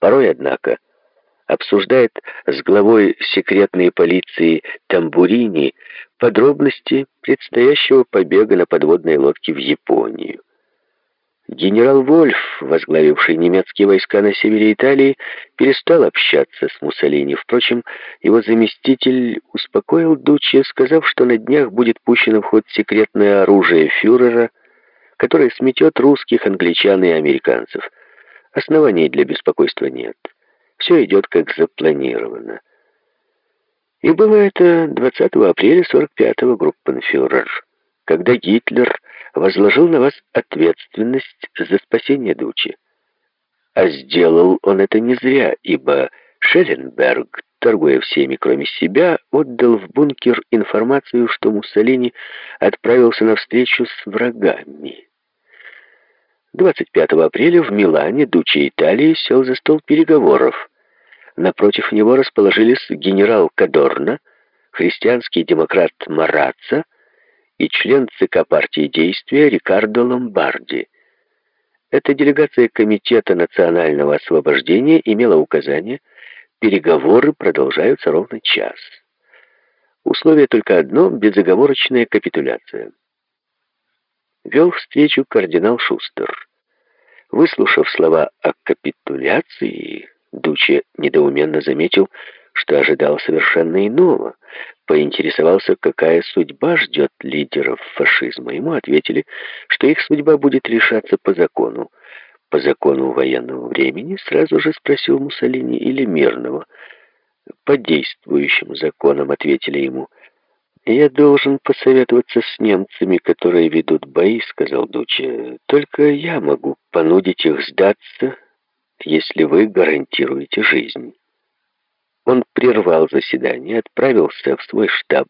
Порой, однако, обсуждает с главой секретной полиции Тамбурини подробности предстоящего побега на подводной лодке в Японию. Генерал Вольф, возглавивший немецкие войска на севере Италии, перестал общаться с Муссолини. Впрочем, его заместитель успокоил Дуччи, сказав, что на днях будет пущено в ход секретное оружие фюрера, которое сметет русских, англичан и американцев. Оснований для беспокойства нет. Все идет как запланировано. И было это 20 апреля 45-го группенфюрер, когда Гитлер возложил на вас ответственность за спасение Дучи. А сделал он это не зря, ибо Шелленберг, торгуя всеми, кроме себя, отдал в бункер информацию, что Муссолини отправился на встречу с врагами. 25 апреля в Милане Дучи Италии сел за стол переговоров. Напротив него расположились генерал Кадорна, христианский демократ Мараца и член ЦК партии действия Рикардо Ломбарди. Эта делегация Комитета национального освобождения имела указание, переговоры продолжаются ровно час. Условие только одно — безоговорочная капитуляция. Вел встречу кардинал Шустер. Выслушав слова о капитуляции, Дуче недоуменно заметил, что ожидал совершенно иного. Поинтересовался, какая судьба ждет лидеров фашизма. Ему ответили, что их судьба будет решаться по закону. По закону военного времени сразу же спросил Муссолини или мирного. По действующим законам ответили ему. «Я должен посоветоваться с немцами, которые ведут бои», — сказал Дуче. «Только я могу понудить их сдаться» если вы гарантируете жизнь. Он прервал заседание, отправился в свой штаб.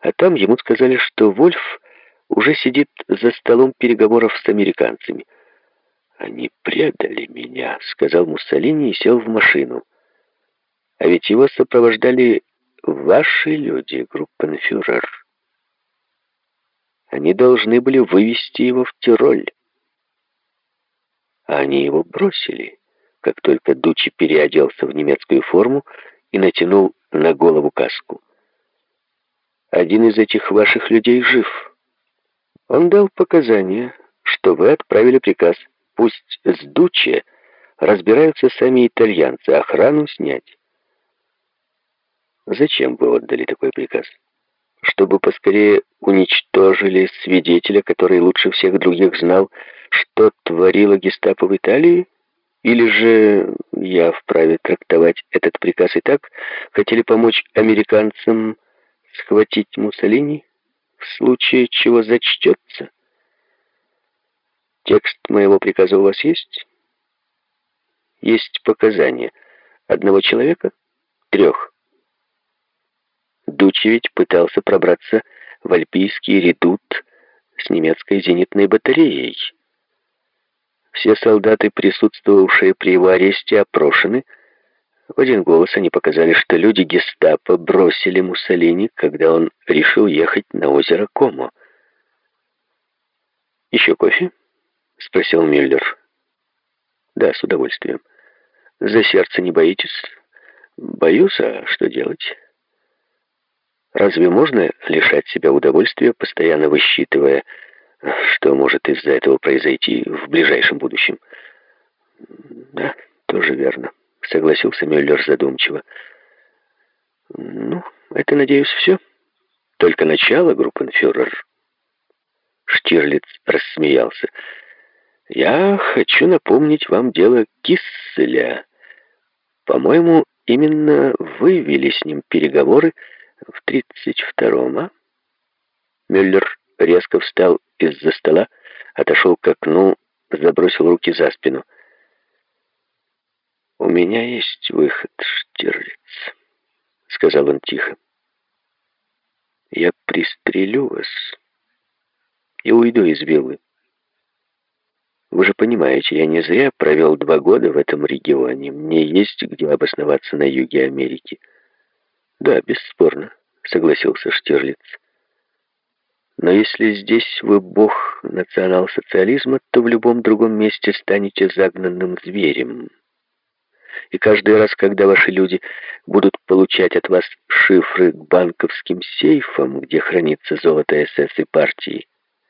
А там ему сказали, что Вольф уже сидит за столом переговоров с американцами. «Они предали меня», — сказал Муссолини и сел в машину. «А ведь его сопровождали ваши люди, группенфюрер. Они должны были вывести его в Тироль а они его бросили, как только Дучи переоделся в немецкую форму и натянул на голову каску. Один из этих ваших людей жив. Он дал показания, что вы отправили приказ, пусть с Дучи разбираются сами итальянцы, охрану снять. Зачем вы отдали такой приказ? Чтобы поскорее уничтожили свидетеля, который лучше всех других знал, что творила гестапо в Италии? Или же я вправе трактовать этот приказ и так, хотели помочь американцам схватить Муссолини, в случае чего зачтется? Текст моего приказа у вас есть? Есть показания одного человека? Трех. Дучи ведь пытался пробраться в альпийский редут с немецкой зенитной батареей. Все солдаты, присутствовавшие при его аресте, опрошены. В один голос они показали, что люди гестапо бросили Муссолини, когда он решил ехать на озеро Комо. «Еще кофе?» — спросил Мюллер. «Да, с удовольствием. За сердце не боитесь?» «Боюсь, а что делать?» «Разве можно лишать себя удовольствия, постоянно высчитывая, что может из-за этого произойти в ближайшем будущем. Да, тоже верно, согласился Мюллер задумчиво. Ну, это, надеюсь, все. Только начало, группенфюрер. Штирлиц рассмеялся. Я хочу напомнить вам дело Кисселя. По-моему, именно вы вели с ним переговоры в 32-м, а? Мюллер резко встал из-за стола, отошел к окну, забросил руки за спину. «У меня есть выход, Штирлиц», — сказал он тихо. «Я пристрелю вас и уйду из виллы. Вы же понимаете, я не зря провел два года в этом регионе. Мне есть где обосноваться на юге Америки». «Да, бесспорно», — согласился Штирлиц. Но если здесь вы бог национал-социализма, то в любом другом месте станете загнанным зверем. И каждый раз, когда ваши люди будут получать от вас шифры к банковским сейфам, где хранится золото СС и партии,